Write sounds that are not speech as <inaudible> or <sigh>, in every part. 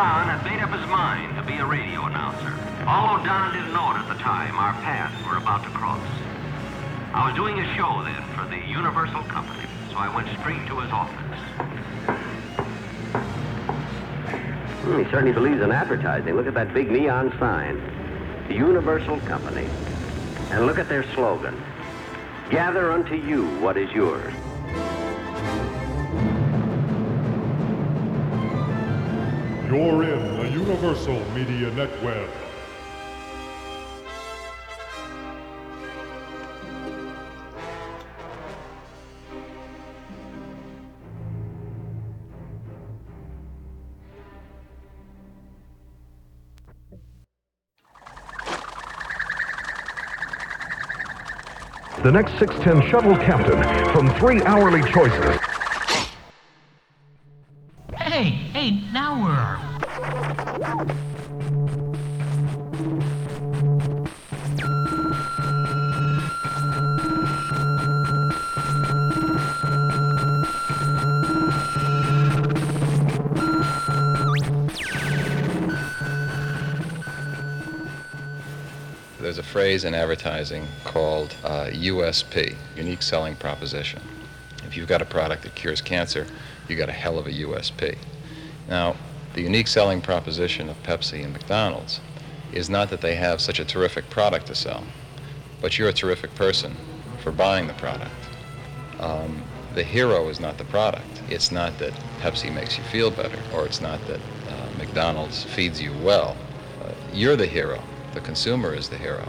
Don had made up his mind to be a radio announcer. Although Don didn't know it at the time, our paths were about to cross. I was doing a show then for the Universal Company, so I went straight to his office. Hmm, he certainly believes in advertising. Look at that big neon sign. The Universal Company. And look at their slogan. Gather unto you what is yours. You're in the Universal Media Network. The next 610 shuttle captain from three hourly choices. Phrase in advertising called uh, USP, unique selling proposition. If you've got a product that cures cancer, you've got a hell of a USP. Now, the unique selling proposition of Pepsi and McDonald's is not that they have such a terrific product to sell, but you're a terrific person for buying the product. Um, the hero is not the product. It's not that Pepsi makes you feel better, or it's not that uh, McDonald's feeds you well. Uh, you're the hero. The consumer is the hero,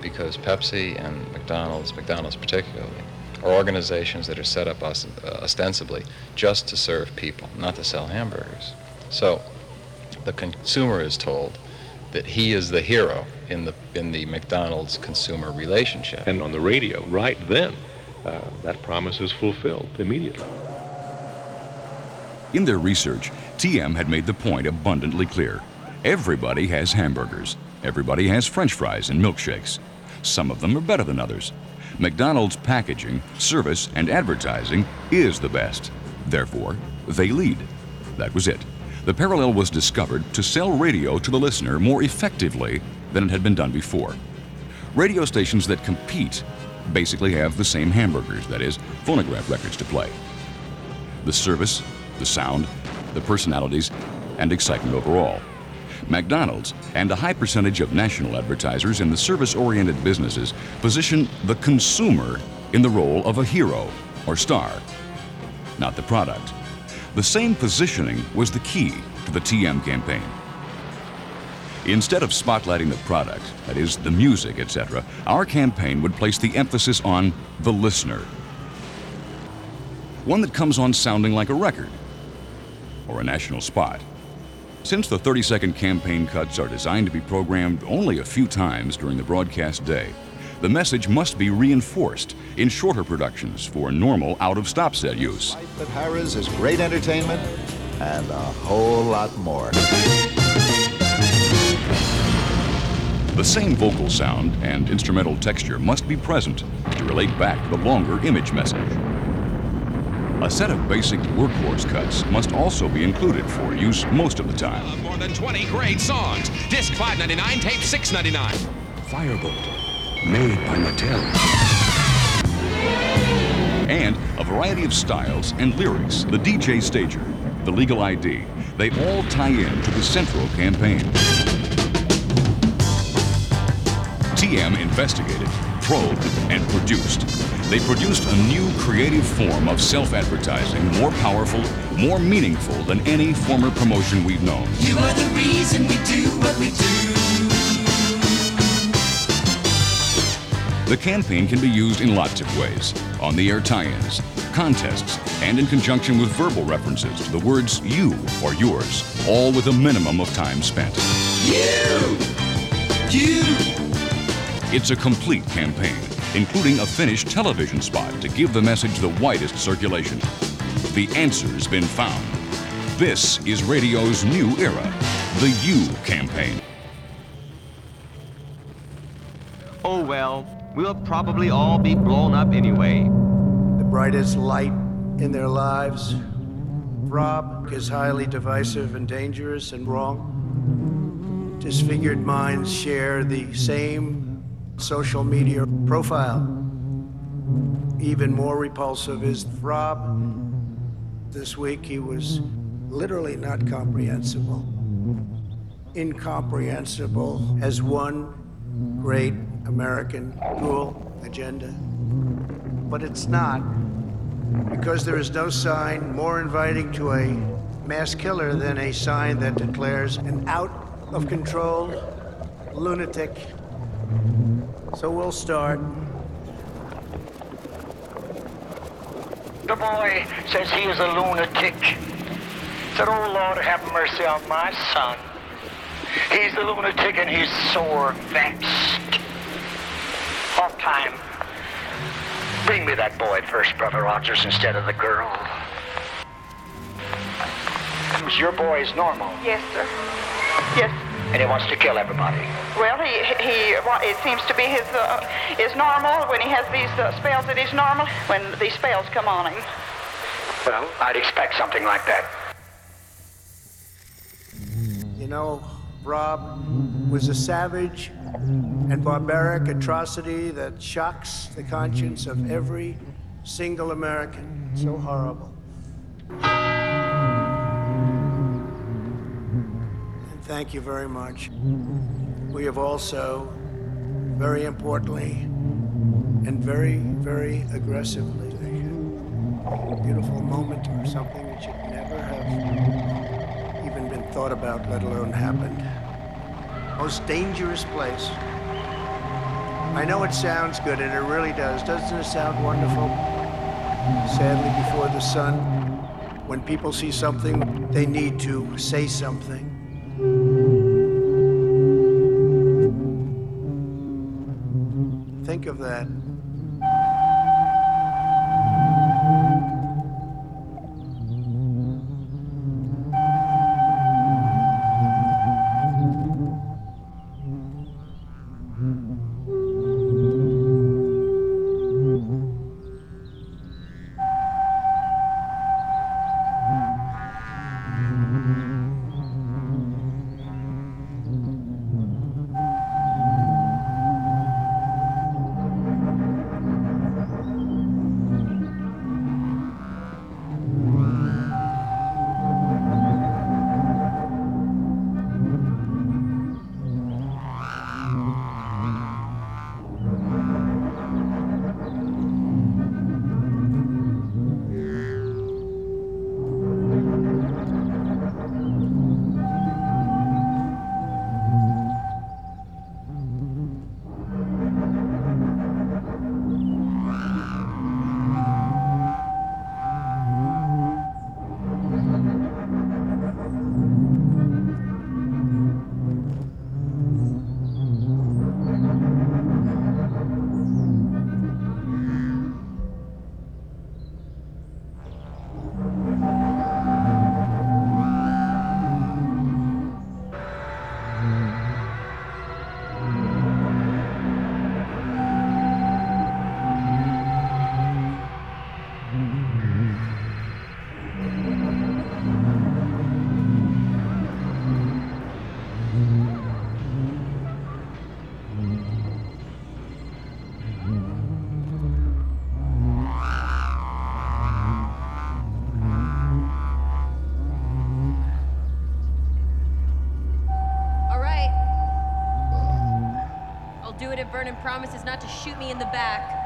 because Pepsi and McDonald's, McDonald's particularly, are organizations that are set up uh, ostensibly just to serve people, not to sell hamburgers. So, the consumer is told that he is the hero in the in the McDonald's consumer relationship. And on the radio, right then, uh, that promise is fulfilled immediately. In their research, TM had made the point abundantly clear. Everybody has hamburgers. Everybody has french fries and milkshakes. Some of them are better than others. McDonald's packaging, service, and advertising is the best. Therefore, they lead. That was it. The parallel was discovered to sell radio to the listener more effectively than it had been done before. Radio stations that compete basically have the same hamburgers, that is, phonograph records to play. The service, the sound, the personalities, and excitement overall. McDonald's and a high percentage of national advertisers in the service oriented businesses position the consumer in the role of a hero or star, not the product. The same positioning was the key to the TM campaign. Instead of spotlighting the product, that is, the music, etc., our campaign would place the emphasis on the listener. One that comes on sounding like a record or a national spot. Since the 30 second campaign cuts are designed to be programmed only a few times during the broadcast day, the message must be reinforced in shorter productions for normal out of stop set use. But Harrah's is great entertainment and a whole lot more. The same vocal sound and instrumental texture must be present to relate back to the longer image message. A set of basic workhorse cuts must also be included for use most of the time. More than 20 great songs. Disc 5.99, tape 6.99. Firebolt, made by Mattel. And a variety of styles and lyrics. The DJ Stager, the Legal ID, they all tie in to the central campaign. TM investigated, probed, and produced. They produced a new creative form of self advertising more powerful, more meaningful than any former promotion we've known. You are the reason we do what we do. The campaign can be used in lots of ways on the air tie ins, contests, and in conjunction with verbal references to the words you or yours, all with a minimum of time spent. You! You! It's a complete campaign, including a finished television spot to give the message the widest circulation. The answer's been found. This is radio's new era, the You campaign. Oh well, we'll probably all be blown up anyway. The brightest light in their lives Rob is highly divisive and dangerous and wrong. Disfigured minds share the same social media profile. Even more repulsive is Rob. This week he was literally not comprehensible. Incomprehensible as one great American dual agenda. But it's not, because there is no sign more inviting to a mass killer than a sign that declares an out of control lunatic. So we'll start. The boy says he is a lunatic. Said, oh Lord, have mercy on my son. He's a lunatic and he's sore vexed. Off time. Bring me that boy first, Brother Rogers, instead of the girl. Your boy is normal, Yes, sir. Yes. And he wants to kill everybody. Well, he he. well, It seems to be his uh, is normal when he has these uh, spells. It is normal when these spells come on him. Well, I'd expect something like that. You know, Rob was a savage and barbaric atrocity that shocks the conscience of every single American. So horrible. Thank you very much. We have also, very importantly, and very, very aggressively, a beautiful moment or something that should never have even been thought about, let alone happened. Most dangerous place. I know it sounds good, and it really does. Doesn't it sound wonderful? Sadly, before the sun, when people see something, they need to say something. Think of that. Promises not to shoot me in the back.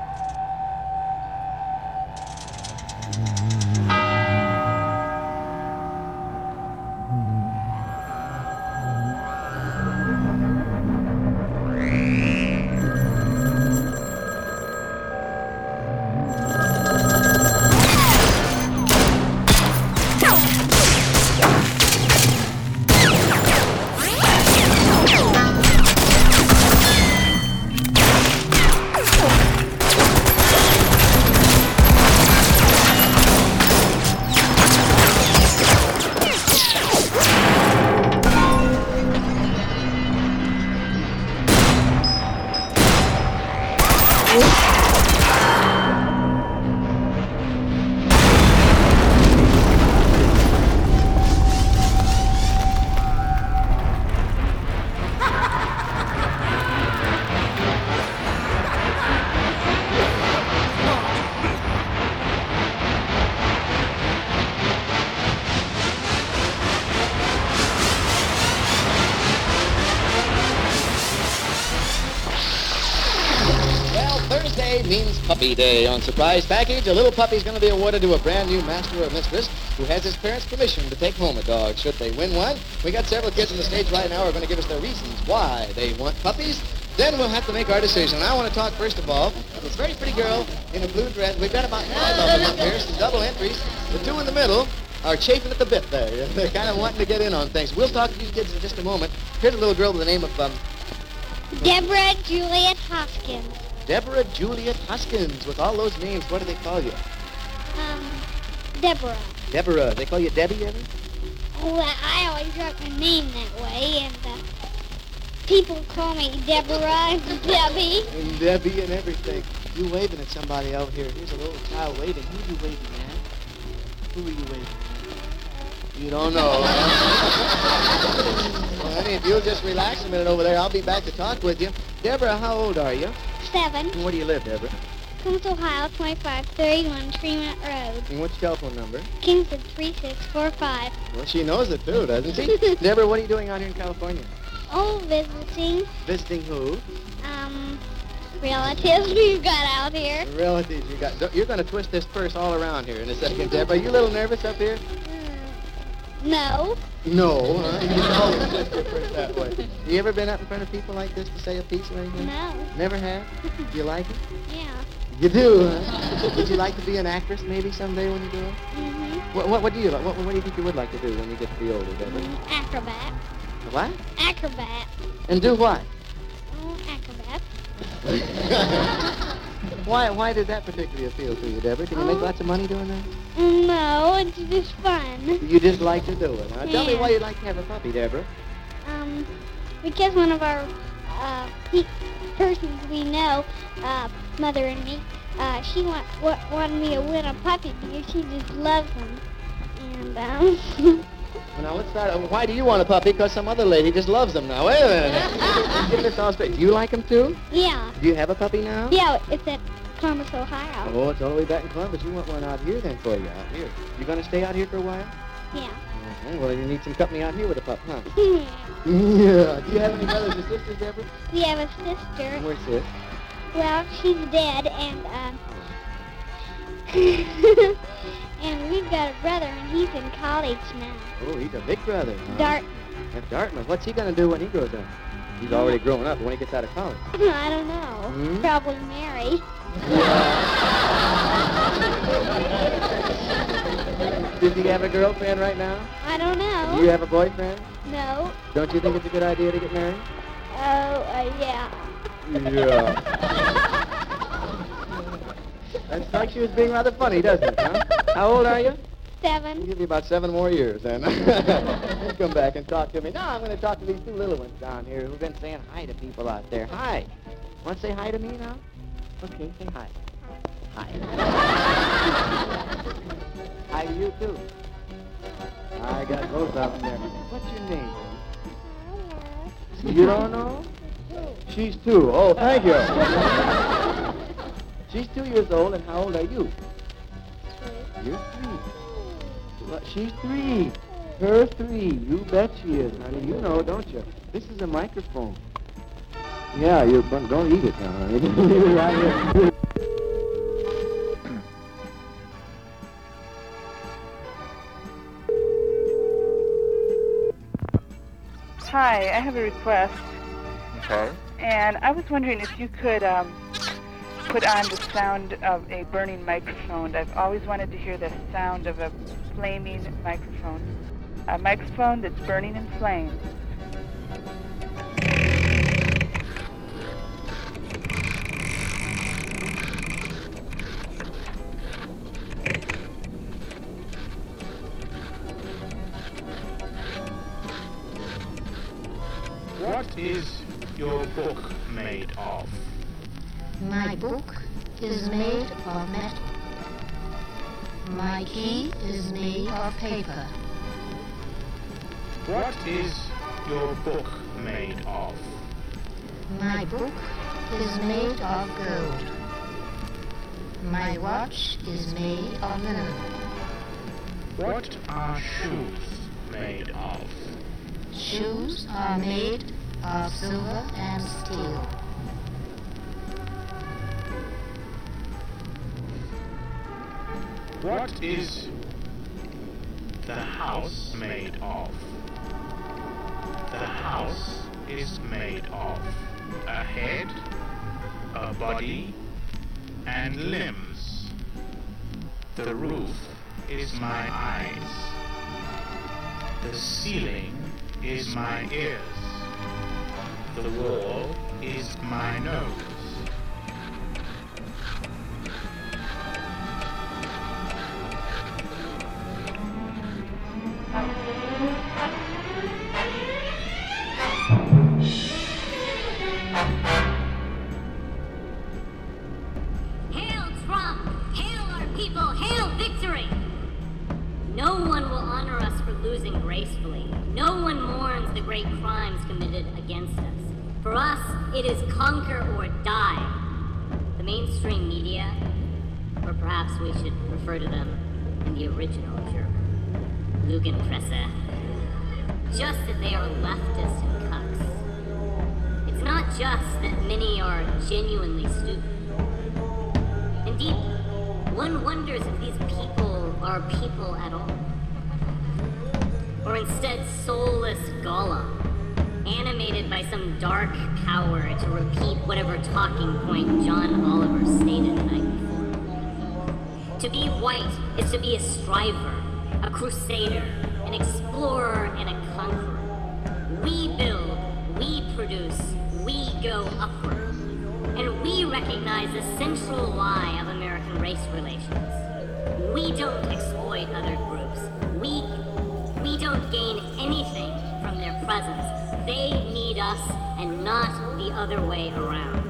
Day. On Surprise Package, a little puppy's going to be awarded to a brand new master or mistress who has his parents' permission to take home a dog should they win one. We got several kids on the stage right now who are going to give us their reasons why they want puppies. Then we'll have to make our decision. I want to talk first of all to this very pretty girl in a blue dress. We've got about five of them up here, some double entries. The two in the middle are chafing at the bit there. <laughs> They're kind of wanting to get in on things. We'll talk to these kids in just a moment. Here's a little girl with the name of um, Deborah Juliet Hoskins. Deborah Juliet Hoskins. With all those names, what do they call you? Um, Deborah. Deborah. They call you Debbie ever? Well, I always wrote my name that way, and uh, people call me Deborah and Debbie. And Debbie and everything. You waving at somebody out here. Here's a little child waving. Who are you waving at? Who are you waving at? You don't know. well, honey, if you'll just relax a minute over there, I'll be back to talk with you. Deborah, how old are you? Seven. And where do you live, Deborah? Columbus, Ohio, 2531 Tremont Road. And what's your telephone number? Kingston 3645. Well, she knows it too, doesn't she? <laughs> Deborah, what are you doing out here in California? Oh, visiting, Visiting who? um, relatives <laughs> we've got out here. Relatives you got. You're going to twist this purse all around here in a second, Deborah. Are you a little nervous up here? No. No, huh? You can <laughs> always twist your that way. You ever been up in front of people like this to say a piece or anything? No. Never have? Do you like it? Yeah. You do, huh? Would you like to be an actress maybe someday when you grow up? Mm-hmm. What, what, what do you like? What, what do you think you would like to do when you get to be older, Deborah? Acrobat. What? Acrobat. And do what? Oh, acrobat. <laughs> Why, why did that particularly appeal to you, Deborah? Can you make Oh. lots of money doing that? No, it's just fun. You just like to do it, huh? Tell me why you'd like to have a puppy, Deborah. Um, because one of our uh, persons we know, uh, mother and me, uh, she want, wa- wanted me to win a puppy because she just loves them. And um, <laughs> now let's start. uh, Why do you want a puppy? Because some other lady just loves them now. Wait a minute. <laughs> Get this all straight. Do you like them too? yeah, Do you have a puppy now? yeah, it's at Columbus, Ohio. Oh, it's all the way back in Columbus. You want one out here then for you, out here. You gonna stay out here for a while? Yeah. Okay, well, you need some company out here with a pup, huh? <laughs> yeah. Do you have any brothers or sisters, Deborah? we have a sister. Where's sis? Well, she's dead, and um, <laughs> and we've got a brother, and he's in college now. Oh, he's a big brother. Huh? Dart. At Dartmouth. What's he gonna do when he grows up? He's already grown up when he gets out of college. <laughs> I don't know. Hmm? Probably marry. <laughs> Does he have a girlfriend right now? I don't know. Do you have a boyfriend? No. Don't you think it's a good idea to get married? Oh, uh, yeah. Yeah. <laughs> that strikes you as being rather funny, doesn't it, huh? How old are you? I'll Seven. give you about seven more years, then. you <laughs> come back and talk to me. No, I'm going to talk to these two little ones down here who've been saying hi to people out there. Hi. Want to say hi to me now? Okay, say hi. Hi. <laughs> hi to you, too. I got both of them there. What's your name? You don't know? She's two. Oh, thank you. <laughs> She's two years old, and how old are you? Three. You're three. Well, she's three. Her three. You bet she is, honey. You know, don't you? This is a microphone. Yeah, you but don't eat it now, honey. Leave it right here. Hi, I have a request, Okay. and I was wondering if you could um, put on the sound of a burning microphone. I've always wanted to hear the sound of a flaming microphone. A microphone that's burning in flames. Key is made of paper. What is your book made of? My book is made of gold. My watch is made of linen. What are shoes made of? Shoes are made of silver and steel. What is the house made of? The house is made of a head, a body, and limbs. The roof is my eyes. The ceiling is my ears. The wall is my nose. People! Hail victory! No one will honor us for losing gracefully. No one mourns the great crimes committed against us. For us, it is conquer or die. The mainstream media, or perhaps we should refer to them in the original German, Lugenpresse, just that they are leftist and cucks. It's not just that many are genuinely stupid. Indeed, one wonders if these people are people at all. Or instead soulless golem, animated by some dark power to repeat whatever talking point John Oliver stated the night before. To be white is to be a striver, a crusader, an explorer, and a conqueror. We build, we produce, we go upward. And we recognize the central lie of American race relations. We don't exploit other groups. We we don't gain anything from their presence. They need us and not the other way around.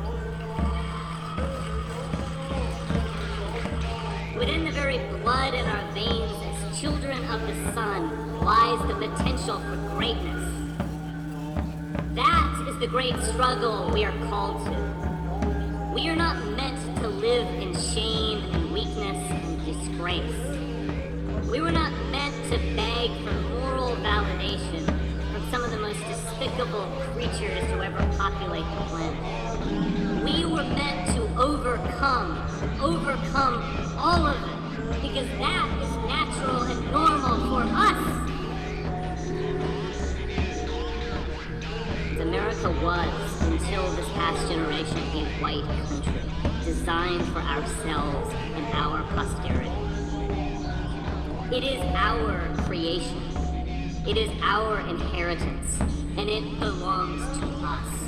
Within the very blood in our veins as children of the sun lies the potential for greatness. That is the great struggle we are called to. We are not meant to live in shame weakness and disgrace. We were not meant to beg for moral validation from some of the most despicable creatures to ever populate the planet. We were meant to overcome, overcome all of it, because that is natural and normal for us. America was, until this past generation, a white country, designed for ourselves and our posterity. It is our creation. It is our inheritance, and it belongs to us.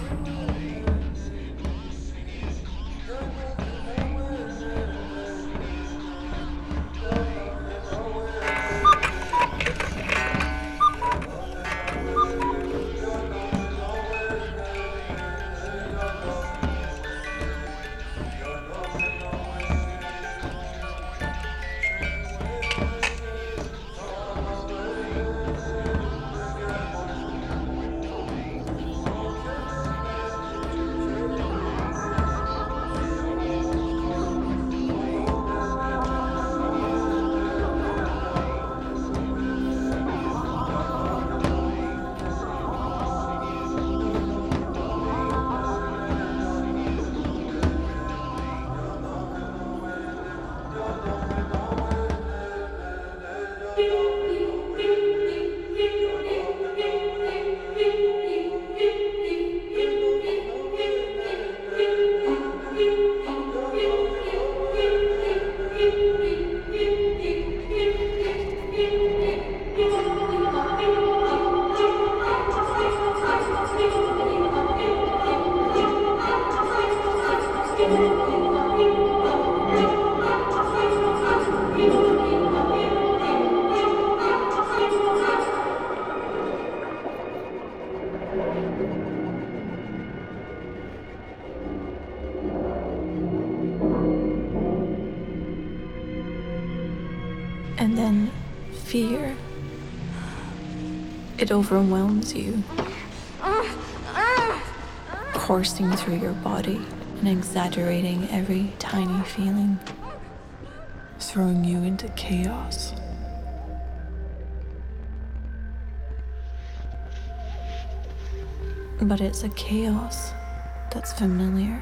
And then fear. It overwhelms you, coursing through your body and exaggerating every tiny feeling, throwing you into chaos. But it's a chaos that's familiar.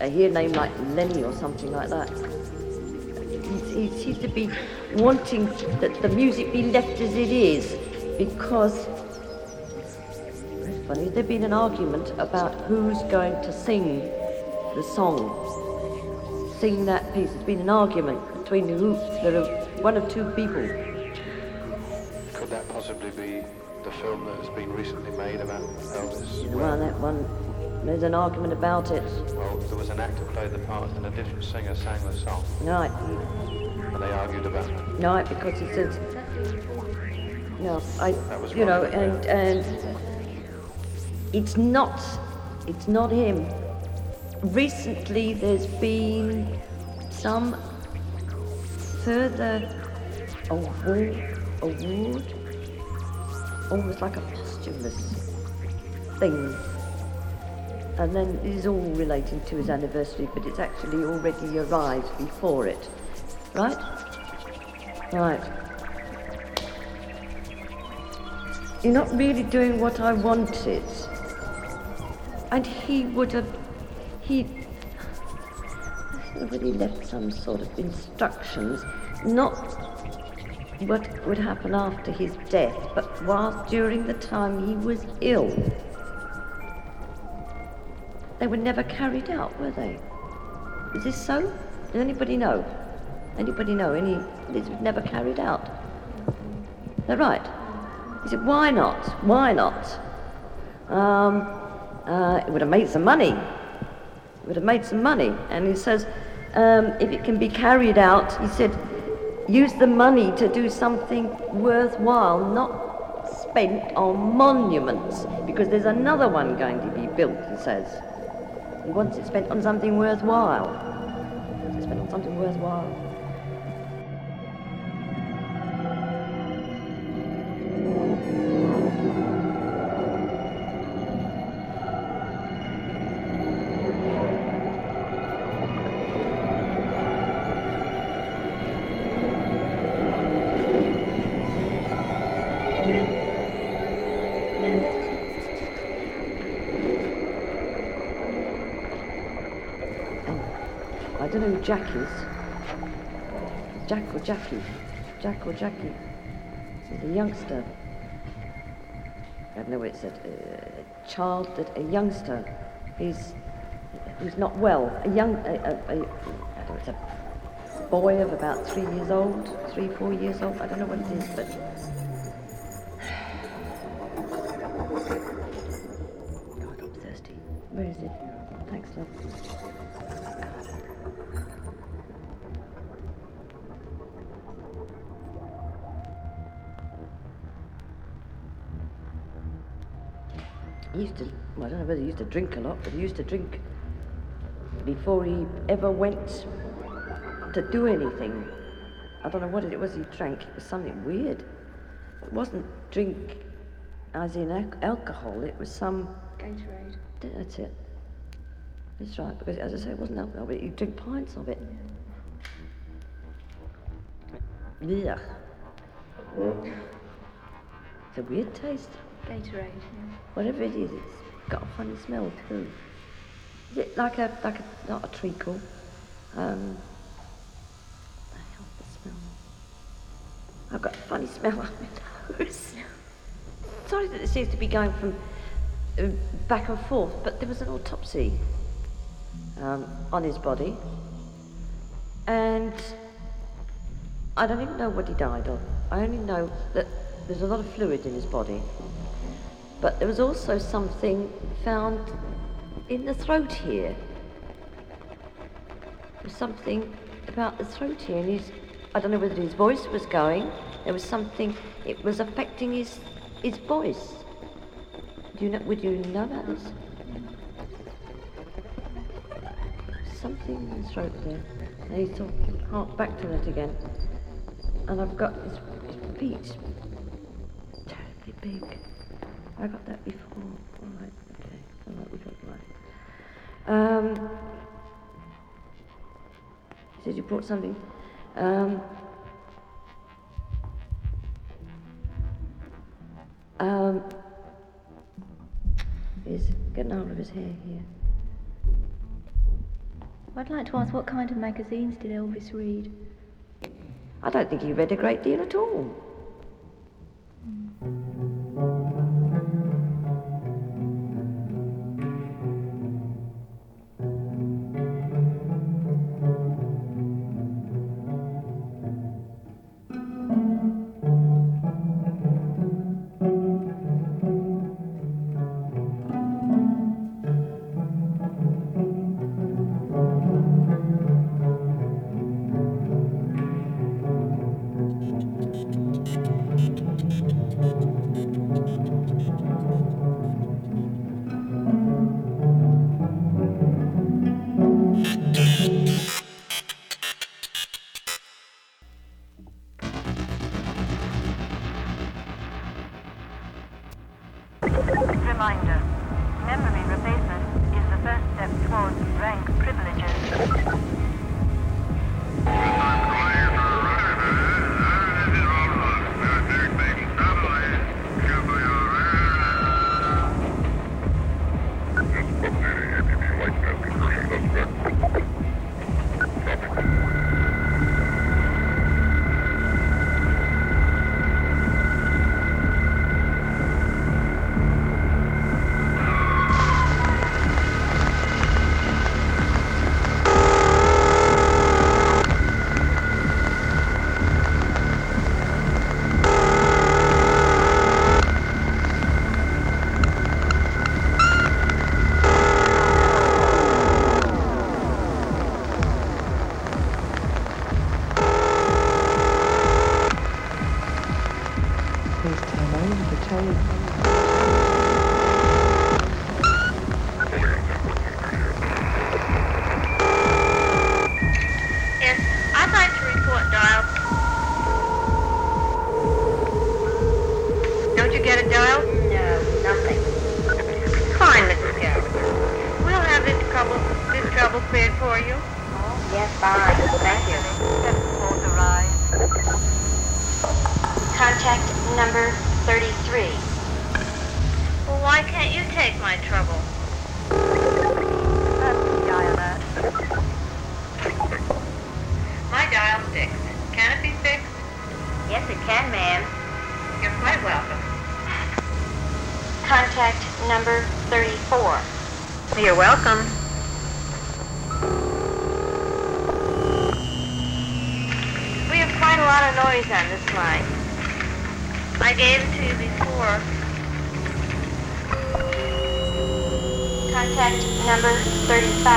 I hear a name like Lenny or something like that. He, he seems to be wanting that the music be left as it is because it's funny. There's been an argument about who's going to sing the song, sing that piece. There's been an argument between who there are one of two people. Could that possibly be the film that has been recently made about Elvis? Well, that one, there's an argument about it. Played the part and a different singer sang the song. Right, And they argued about it. No, because he says, no, I, That was you know, and and it's not, it's not him. Recently, there's been some further award, award, almost like a posthumous thing. And then it is all relating to his anniversary, but it's actually already arrived before it. Right? Right. You're not really doing what I wanted. And he would have, he, already left some sort of instructions, not what would happen after his death, but whilst during the time he was ill. They were never carried out, were they? Is this so? Does anybody know? Anybody know? Any? These were never carried out. They're right. He said, why not? Why not? Um, uh, it would have made some money. It would have made some money. And he says, um, if it can be carried out, he said, use the money to do something worthwhile, not spent on monuments, because there's another one going to be built, he says. He wants it spent on something worthwhile. He wants it spent on something worthwhile. Who Jack or Jackie? Jack or Jackie? He's a youngster. I don't know what it. Uh, a child, that a youngster. He's who's not well. A young, a, a, a, I don't know, it's a boy of about three years old, three, four years old. I don't know what it is, but. God, I'm thirsty. Where is it? Thanks, love. He used to, well, I don't know whether he used to drink a lot, but he used to drink before he ever went to do anything. I don't know what it was he drank. It was something weird. It wasn't drink as in al- alcohol, it was some. Gatorade. That's it. That's right, because as I say, it wasn't alcohol, but you drink pints of it. Ugh. It's a weird taste. Gatorade. Whatever it is, it's got a funny smell too. Is it like a like a not a treacle? Um, the hell the smell? I've got a funny smell <laughs> on my nose. Sorry that it seems to be going from uh, back and forth, but there was an autopsy um, on his body, and I don't even know what he died of. I only know that there's a lot of fluid in his body. But there was also something found in the throat here. There was something about the throat here, and his, I don't know whether his voice was going. There was something, it was affecting his, his voice. Do you know, would you know about this? Something in his throat there. And he's talking, hark back to that again. And I've got his, his feet terribly big. I got that before. All right, okay. All right, we got right. Um, you said you brought something. Um, um, he's getting hold of his hair here. I'd like to ask what kind of magazines did Elvis read? I don't think he read a great deal at all. Fine. Thank you. Contact number 33. Well, why can't you take my trouble? My dial sticks. Can it be fixed? Yes, it can, ma'am. You're quite welcome. Contact number 34. You're welcome. Number 35.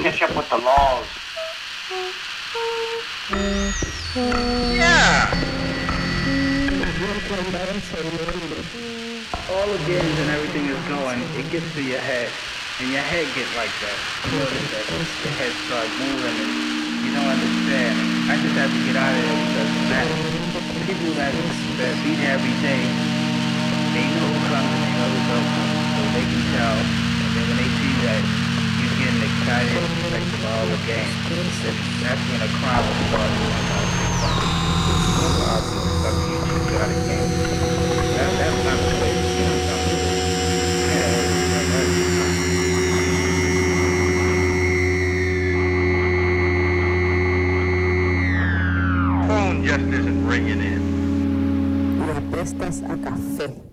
Catch up with the laws? Yeah. All the games and everything is going, it gets to your head. And your head gets like that. You notice that your head starts moving and you don't understand. I just have to get out of there because that people that, that be there every day, they know who comes and they know who don't. So they can tell. And then when they see that you're getting excited and excited about all the games, that's when a crime will start. You just gotta game. That, that's not the way to see something. Phone just isn't ringing in. Apestas a café.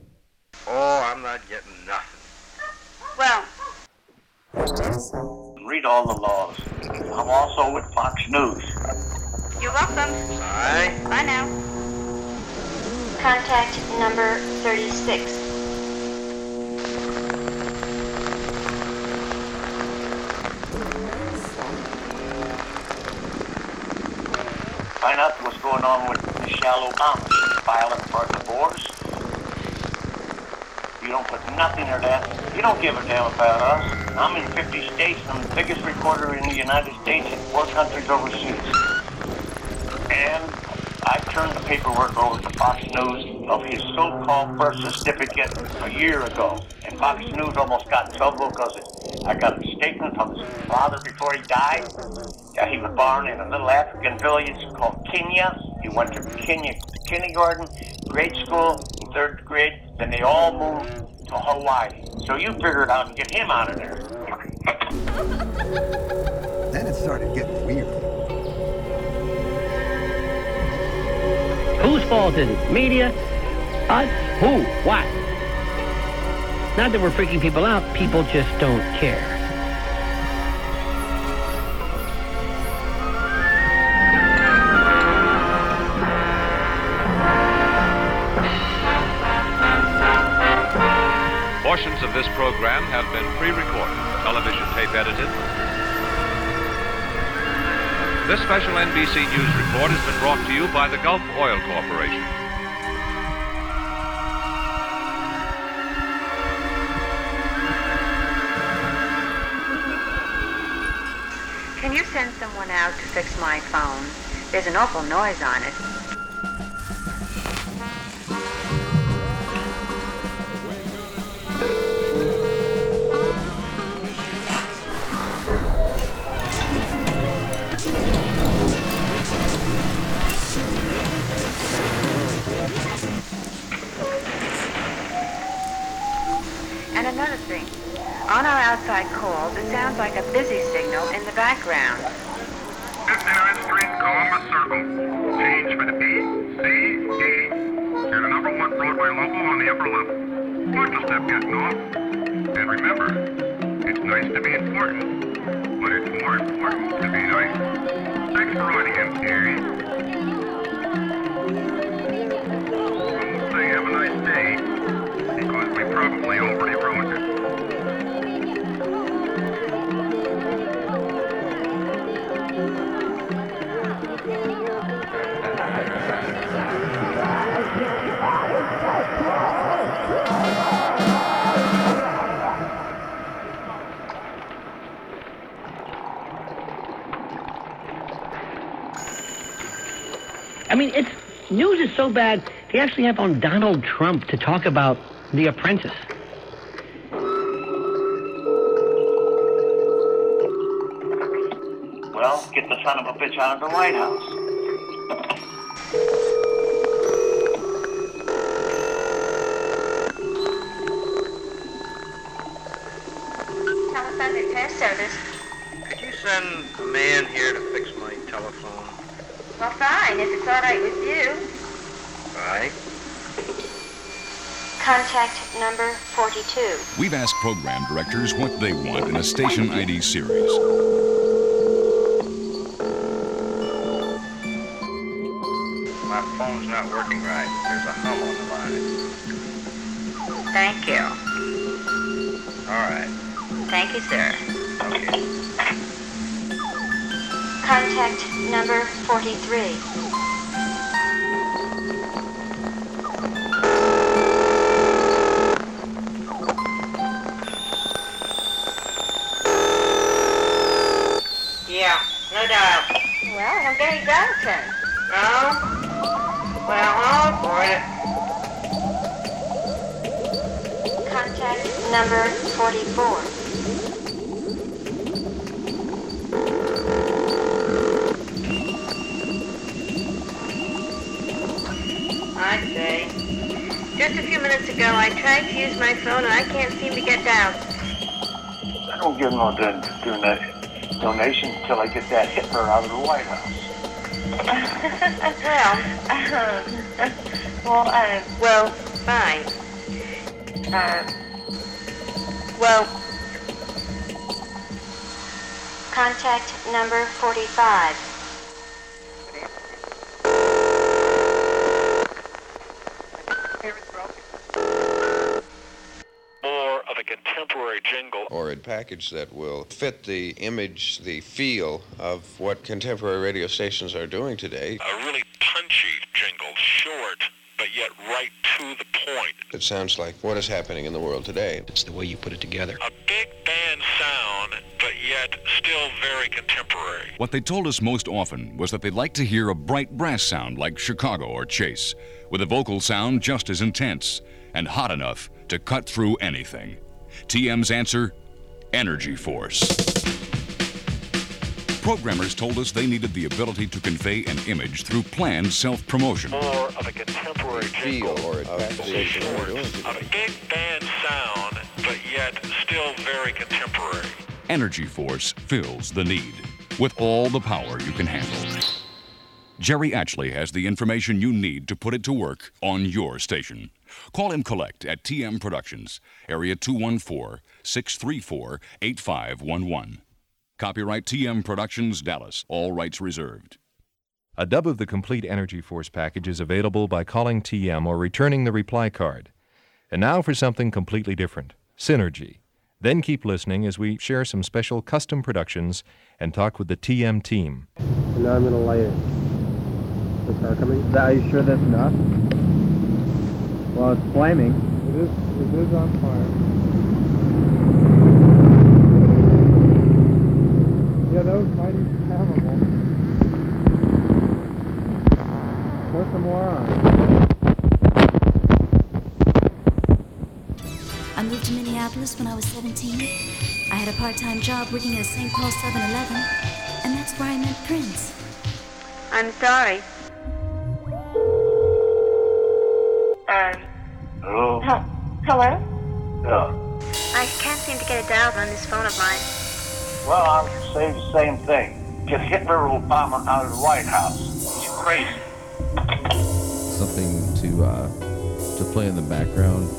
All the laws. I'm also with Fox News. you're welcome. Bye. Bye now. Contact number 36. Find out what's going on with Michelle Obama. She's filing for divorce. You don't put nothing or that. You don't give a damn about us. I'm in 50 states. I'm the biggest reporter in the United States and four countries overseas. And I turned the paperwork over to Fox News of his so-called birth certificate a year ago. And Fox News almost got in trouble because I got a statement from his father before he died. Yeah, he was born in a little African village called Kenya. He went to Kenya kindergarten, grade school, third grade. Then they all moved to Hawaii. So you figure it out and get him out of there. Then it started getting weird. Whose fault is it? Media? Us? Who? What? Not that we're freaking people out, people just don't care. This special NBC News report has been brought to you by the Gulf Oil Corporation. Can you send someone out to fix my phone? There's an awful noise on it. Busy I mean, it's news is so bad. They actually have on Donald Trump to talk about The Apprentice. Well, get the son of a bitch out of the White House. Telephone repair service. Could you send a man here to fix my telephone? Well, fine, if it's all right with you. All right. Contact number 42. We've asked program directors what they want in a station ID series. My phone's not working right. There's a hum on the line. Thank you. All right. Thank you, sir. Okay. Contact number 43. Give no don- don- donation until I get that Hitler out of the White House. well, <laughs> well, uh, well, fine. Uh, well, Contact number 45. more of a contemporary jingle. or a package that will fit the image, the feel of what contemporary radio stations are doing today. A really punchy jingle, short, but yet right to the point. It sounds like what is happening in the world today. It's the way you put it together. A big band sound, but yet still very contemporary. What they told us most often was that they'd like to hear a bright brass sound like Chicago or Chase, with a vocal sound just as intense and hot enough to cut through anything. TM's answer Energy Force. Programmers told us they needed the ability to convey an image through planned self promotion. More of a contemporary. Feel or of a big band sound, but yet still very contemporary. Energy Force fills the need with all the power you can handle. Jerry Atchley has the information you need to put it to work on your station. Call him collect at TM Productions, area 214 634 8511. Copyright TM Productions, Dallas. All rights reserved. A dub of the complete Energy Force package is available by calling TM or returning the reply card. And now for something completely different Synergy. Then keep listening as we share some special custom productions and talk with the TM team. And now I'm going to light it. The car coming? Are you sure that's enough? Well, it's flaming. It is, it is on fire. Yeah, mighty flammable. Pour some more on. I moved to Minneapolis when I was 17. I had a part-time job working at a St. Paul 7-Eleven, and that's where I met Prince. I'm sorry. Um, Hello? hello? Yeah. I can't seem to get a dial on this phone of mine. Well, I would say the same thing. Get Hitler or Obama out of the White House. He's crazy. Something to uh, to play in the background.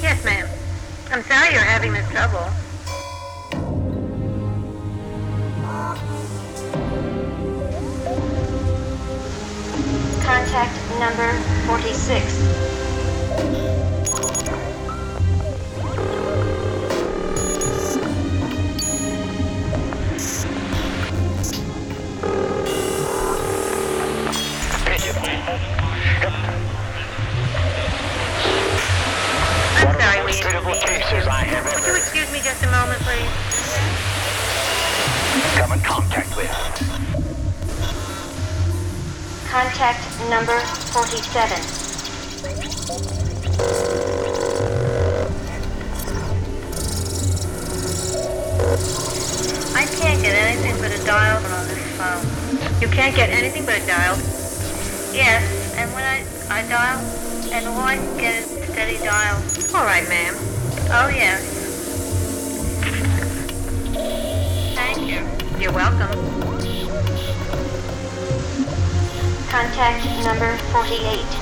Yes, ma'am. I'm sorry you're having this trouble. Contact number 46. Sorry we cases I have Would you excuse me just a moment, please? come in contact with. Contact number 47. I can't get anything but a dial on this phone. You can't get anything but a dial? Yes, and when I, I dial, and all I can get is a steady dial. All right, ma'am. Oh, yes. Thank you. You're welcome. Contact number 48.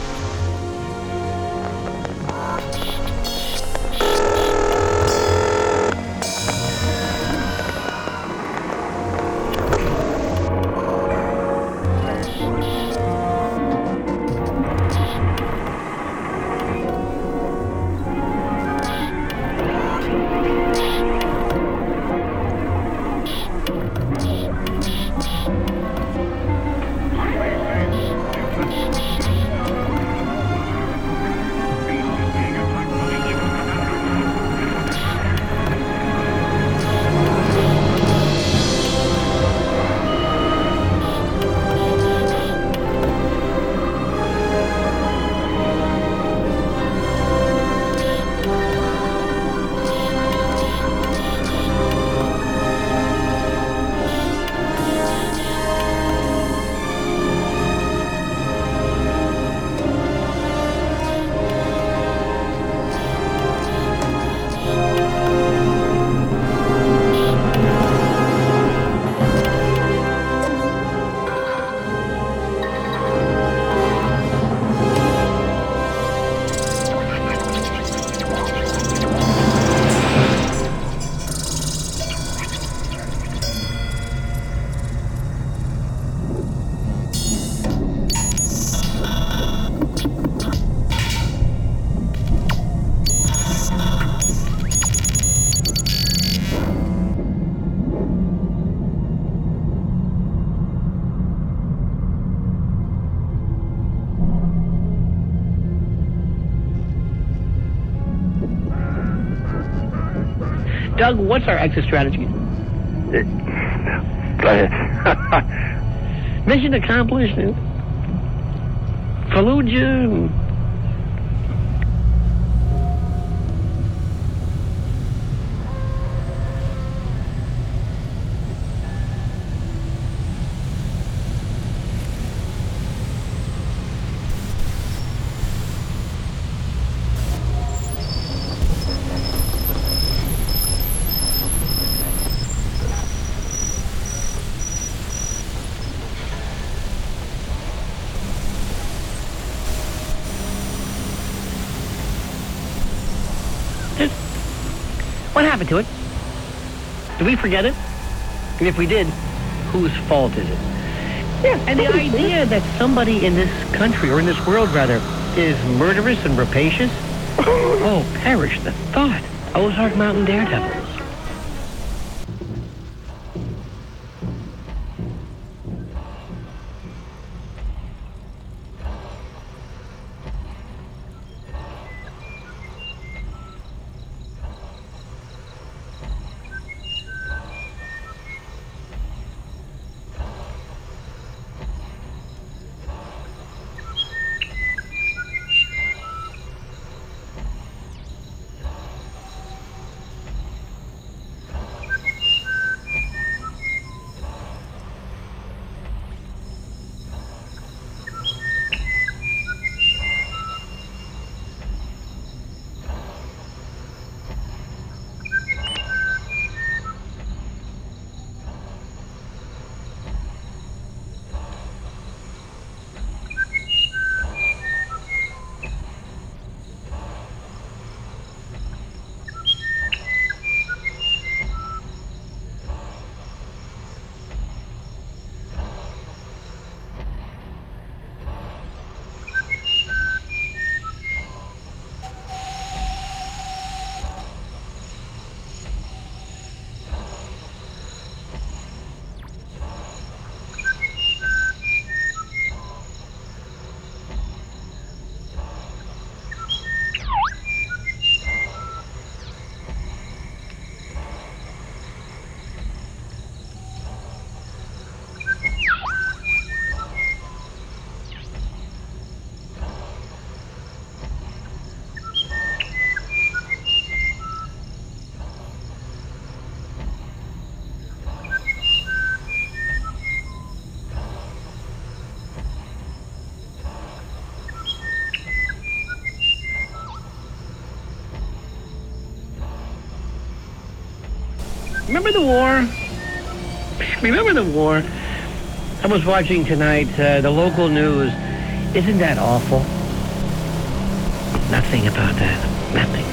Doug, what's our exit strategy? <laughs> Go ahead. <laughs> Mission accomplished. Fallujah. We forget it? And if we did, whose fault is it? Yeah, and the idea that somebody in this country, or in this world rather, is murderous and rapacious? <laughs> oh, perish the thought. Ozark Mountain Daredevils. Remember the war? Remember the war? I was watching tonight uh, the local news. Isn't that awful? Nothing about that. Nothing.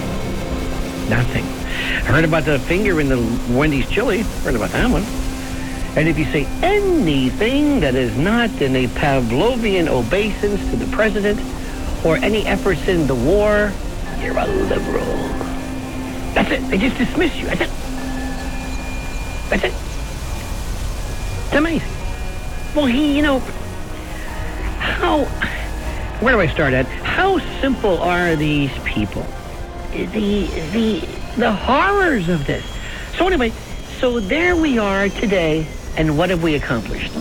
Nothing. I heard about the finger in the Wendy's chili. Heard about that one. And if you say anything that is not in a Pavlovian obeisance to the president or any efforts in the war, you're a liberal. That's it. They just dismiss you. That's it. That's it. It's amazing. Well, he, you know, how, where do I start at? How simple are these people? The, the, the horrors of this. So anyway, so there we are today, and what have we accomplished?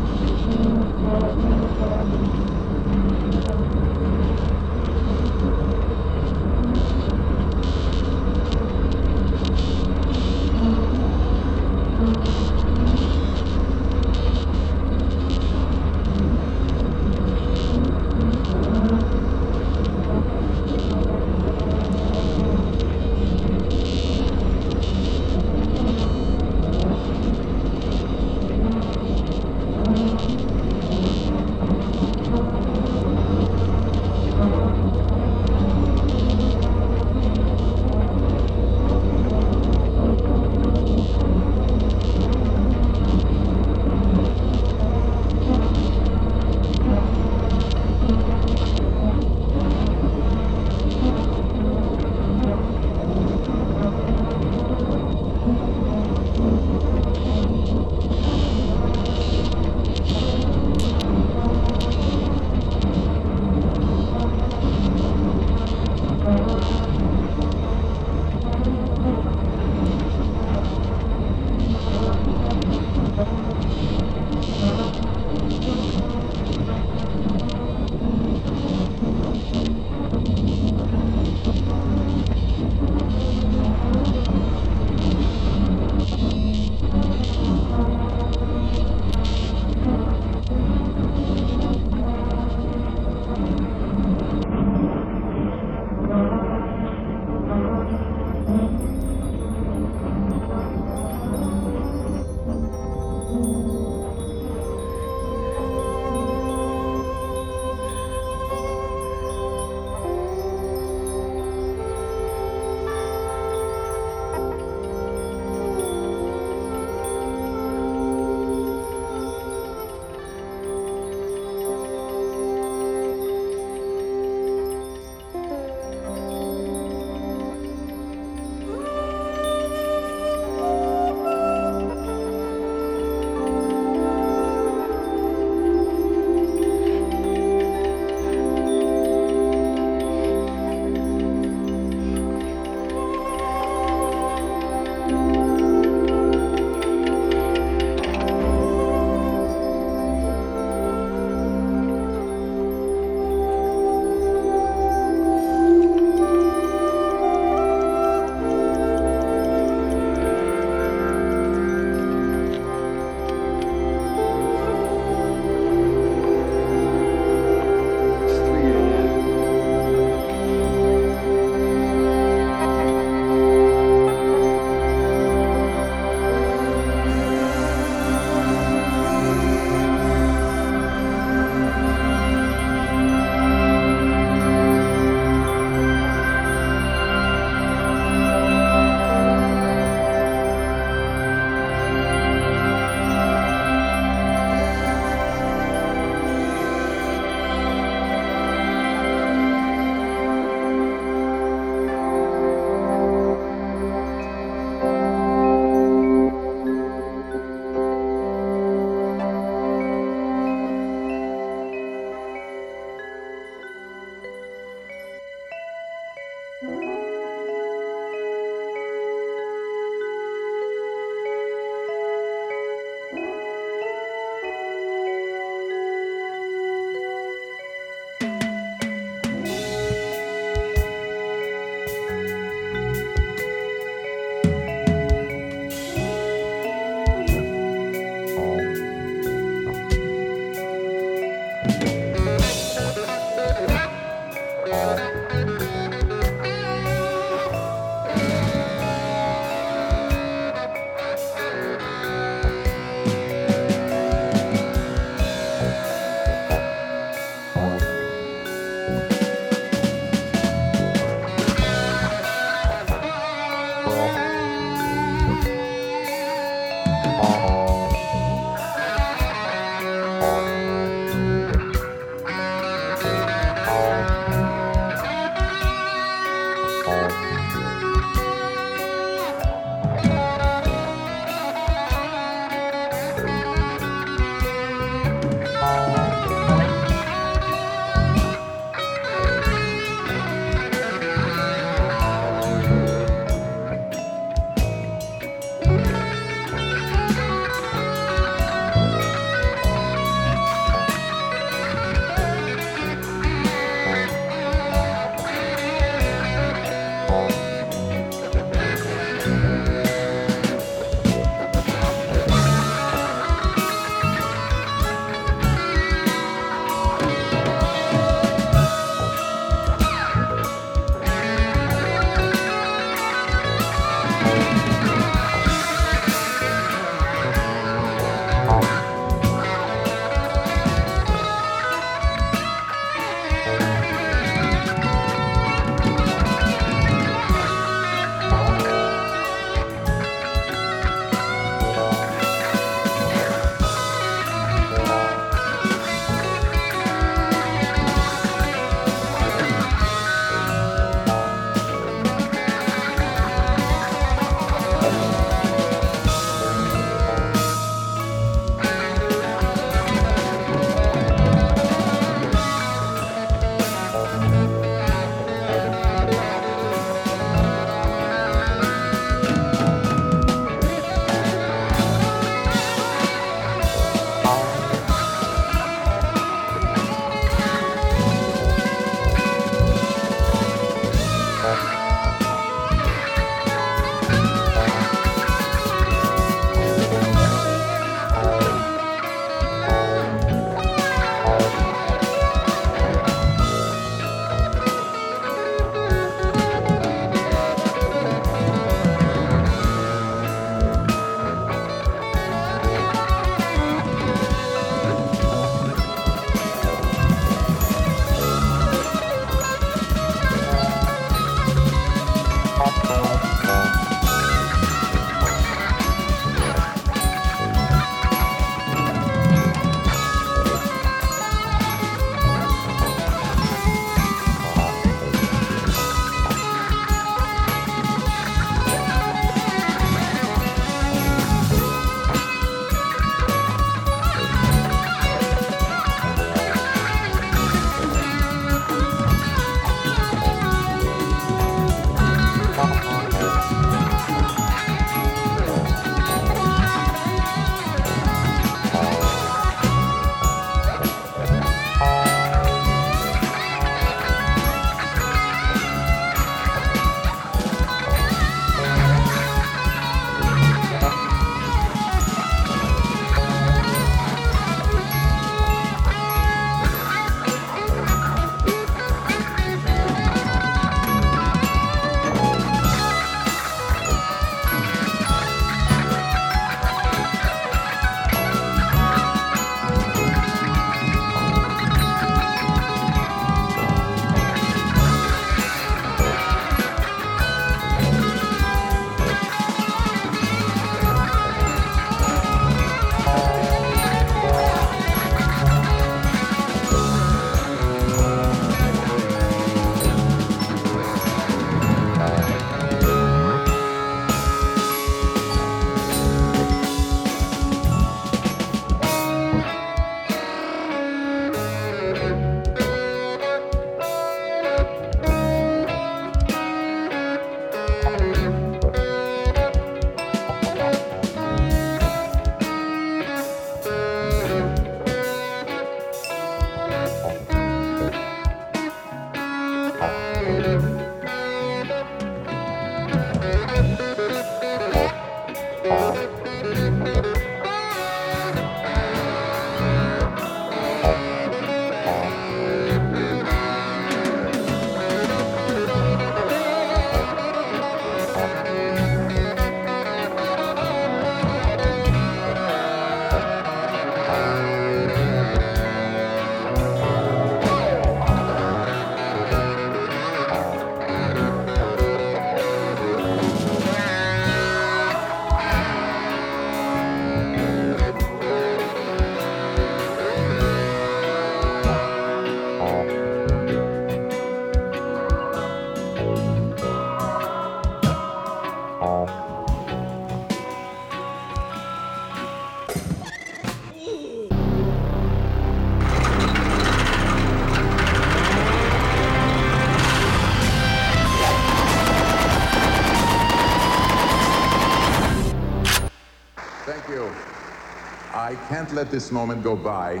Let this moment go by.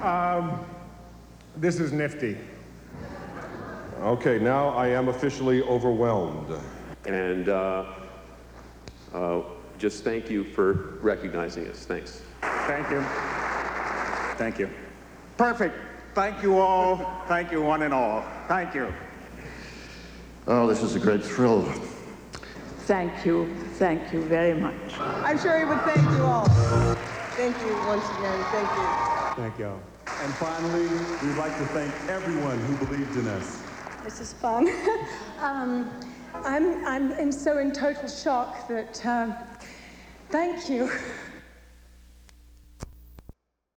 Um, this is nifty. Okay, now I am officially overwhelmed. And uh, uh, just thank you for recognizing us. Thanks. Thank you. Thank you. Perfect. Thank you all. Thank you, one and all. Thank you. Oh, this is a great thrill. Thank you. Thank you very much. I'm sure he would thank you all. Thank you once again. Thank you. Thank y'all. And finally, we'd like to thank everyone who believed in us. This is fun. <laughs> um, I'm, I'm in so in total shock that, um, thank you.